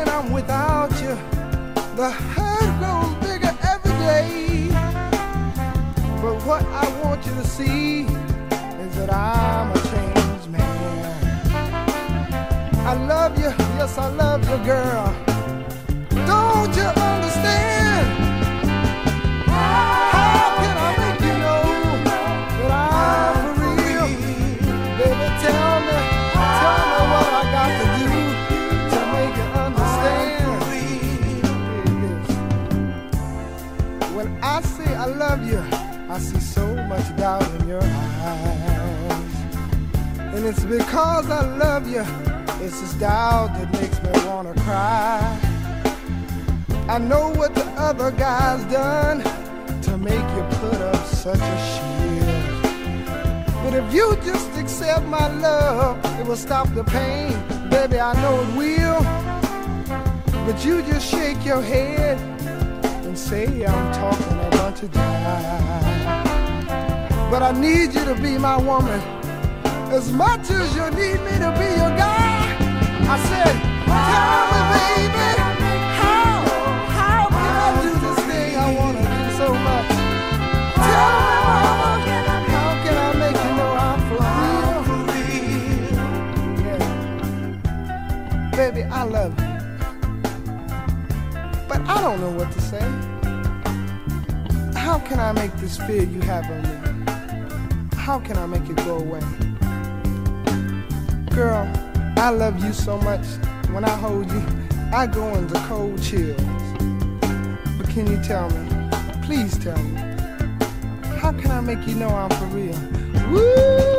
when I'm without you, the hurt grows bigger every day. But what I want you to see is that I'm a changed man. I love you, yes, I love you, girl. Don't you understand? Love you, I see so much doubt in your eyes. And it's because I love you, it's this doubt that makes me wanna cry. I know what the other guy's done to make you put up such a shield. But if you just accept my love, it will stop the pain. Baby, I know it will. But you just shake your head and say I'm talking a bunch of jive. But I need you to be my woman as much as you need me to be your guy. I said, tell me, baby, how, how can I do this thing I wanna do so much? Tell me, how can I make you know I'm for real? Yeah. Baby, I love you. I don't know what to say. How can I make this fear you have on me? How can I make it go away? Girl, I love you so much. When I hold you, I go into cold chills. But can you tell me, please tell me, how can I make you know I'm for real?